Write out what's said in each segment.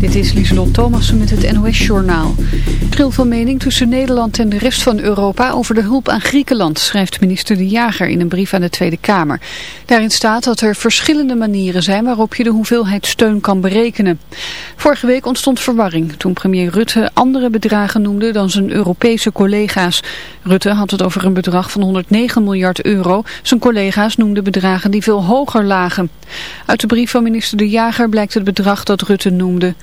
Dit is Lieselot Thomassen met het NOS-journaal. Schil van mening tussen Nederland en de rest van Europa over de hulp aan Griekenland, schrijft minister De Jager in een brief aan de Tweede Kamer. Daarin staat dat er verschillende manieren zijn waarop je de hoeveelheid steun kan berekenen. Vorige week ontstond verwarring toen premier Rutte andere bedragen noemde dan zijn Europese collega's. Rutte had het over een bedrag van 109 miljard euro. Zijn collega's noemden bedragen die veel hoger lagen. Uit de brief van minister De Jager blijkt het bedrag dat Rutte noemde.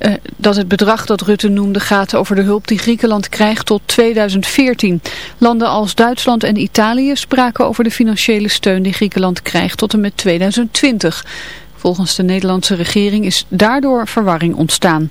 Uh, dat het bedrag dat Rutte noemde gaat over de hulp die Griekenland krijgt tot 2014. Landen als Duitsland en Italië spraken over de financiële steun die Griekenland krijgt tot en met 2020. Volgens de Nederlandse regering is daardoor verwarring ontstaan.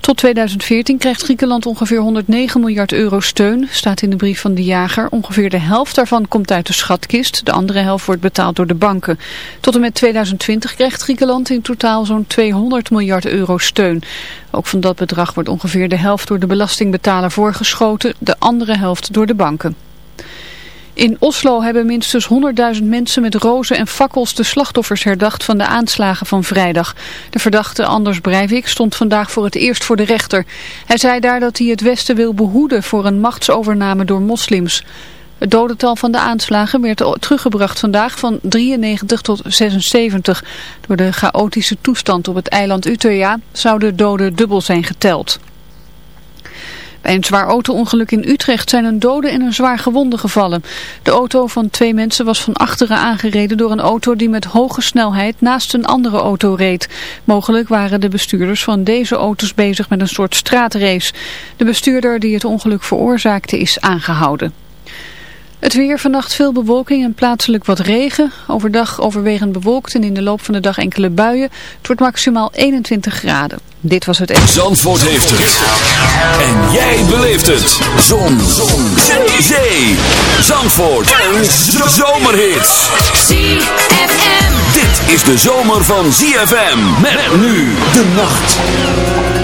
Tot 2014 krijgt Griekenland ongeveer 109 miljard euro steun, staat in de brief van de jager. Ongeveer de helft daarvan komt uit de schatkist, de andere helft wordt betaald door de banken. Tot en met 2020 krijgt Griekenland in totaal zo'n 200 miljard euro steun. Ook van dat bedrag wordt ongeveer de helft door de belastingbetaler voorgeschoten, de andere helft door de banken. In Oslo hebben minstens 100.000 mensen met rozen en fakkels de slachtoffers herdacht van de aanslagen van vrijdag. De verdachte Anders Breivik stond vandaag voor het eerst voor de rechter. Hij zei daar dat hij het Westen wil behoeden voor een machtsovername door moslims. Het dodental van de aanslagen werd teruggebracht vandaag van 93 tot 76. Door de chaotische toestand op het eiland Utøya zouden doden dubbel zijn geteld. Bij een zwaar auto-ongeluk in Utrecht zijn een dode en een zwaar gewonde gevallen. De auto van twee mensen was van achteren aangereden door een auto die met hoge snelheid naast een andere auto reed. Mogelijk waren de bestuurders van deze auto's bezig met een soort straatrace. De bestuurder die het ongeluk veroorzaakte is aangehouden. Het weer vannacht veel bewolking en plaatselijk wat regen. Overdag overwegend bewolkt en in de loop van de dag enkele buien. Het wordt maximaal 21 graden. Dit was het... Zandvoort heeft het. En jij beleeft het. Zon. Zon. Zee. Zandvoort. En zomerhits. ZFM. Dit is de zomer van ZFM. Met nu de nacht.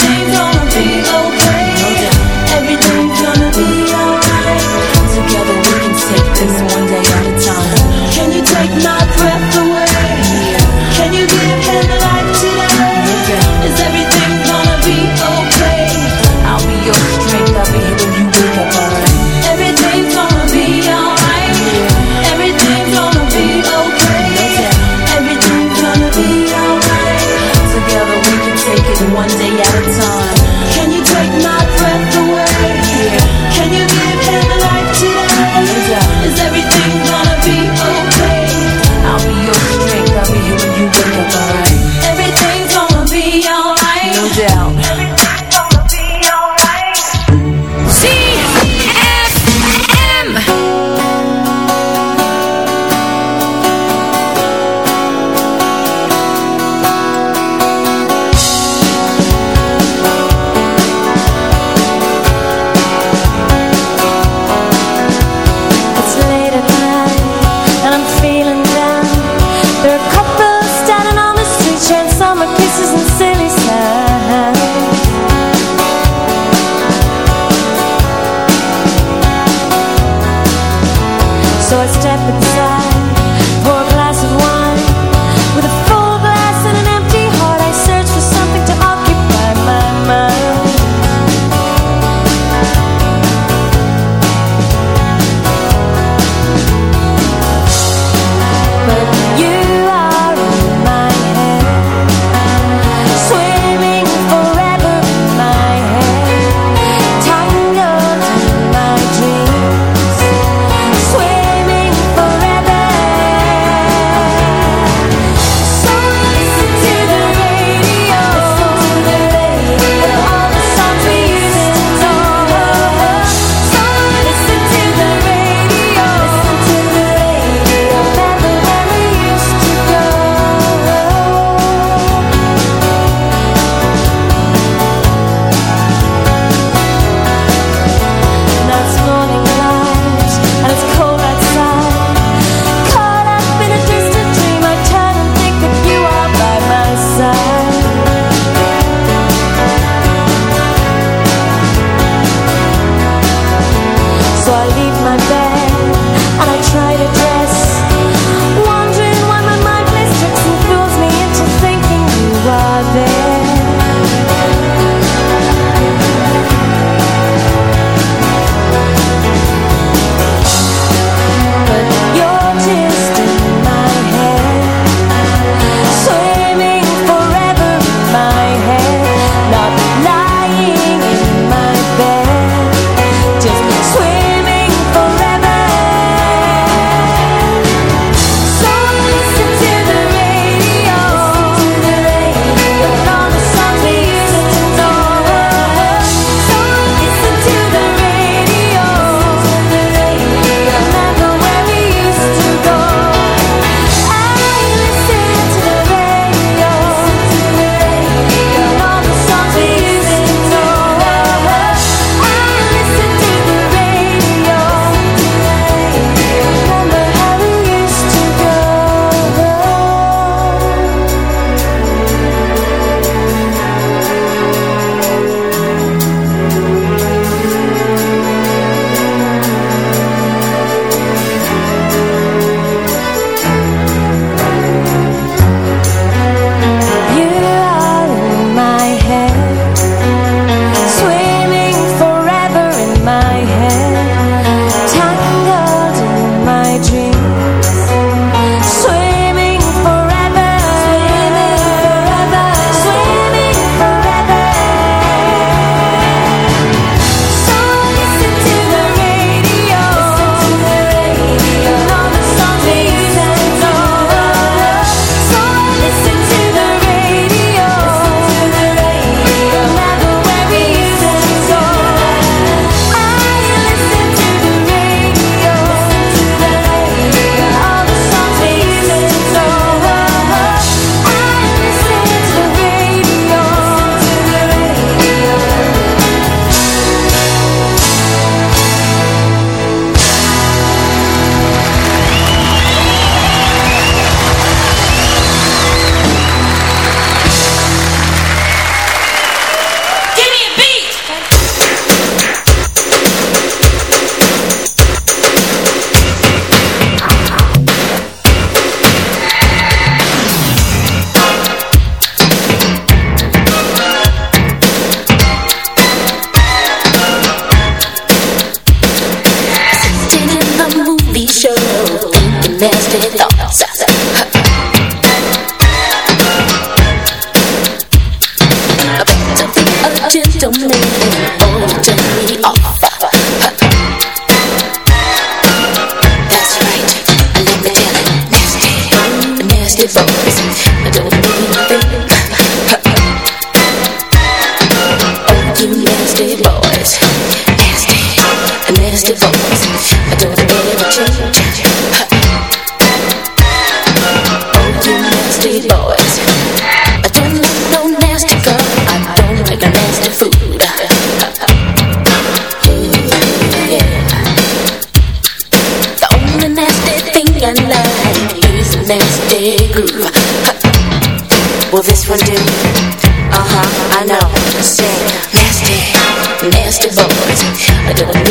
My breath nasty boys. I mean a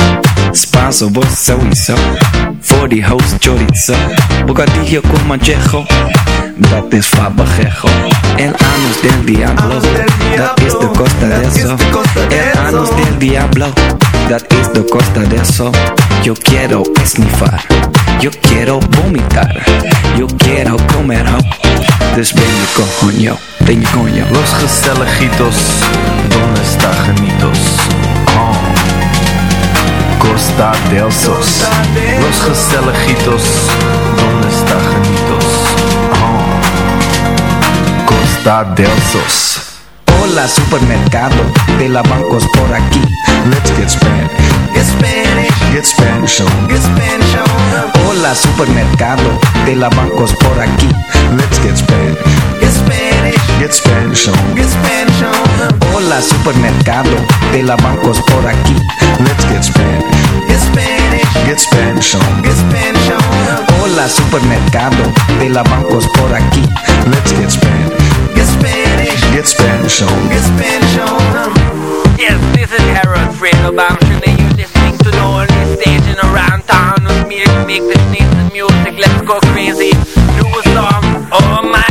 Spanso, vos sowieso. For the house chorizo. Bocadillo con manchejo. dat is fabajejo. El anus del diablo, dat is de costa de eso. El anus del diablo, dat is de costa de eso. Yo quiero esnifar, yo quiero vomitar, yo quiero comer ho. Dus ben je coño, ben je coño. Los gezelligitos, donde está genitos? Oh. Costa del Sos. Los gezelligitos, donde está genitos? Oh. Costa del Sos. Hola supermercado, de la bancos por aquí. Let's get Spanish. Get Spanish. Get Spanish on. Get Spanish on. Hola supermercado, de la bancos por aquí. Let's get Spanish. Get Spanish. Get Spanish on. Get Spanish on. Hola supermercado, de la bancos por aquí. Let's get Spanish. Get Spanish. Get Spanish on. Get Spanish on. Hola supermercado, de la bancos por aquí. Let's get Spanish. Get Spanish. Get Spanish on. Get Spanish on. Yes, this is Harold Fredo Bamshin and you're listening to the only station around town with me to make this nice music. Let's go crazy. Do a song. Oh my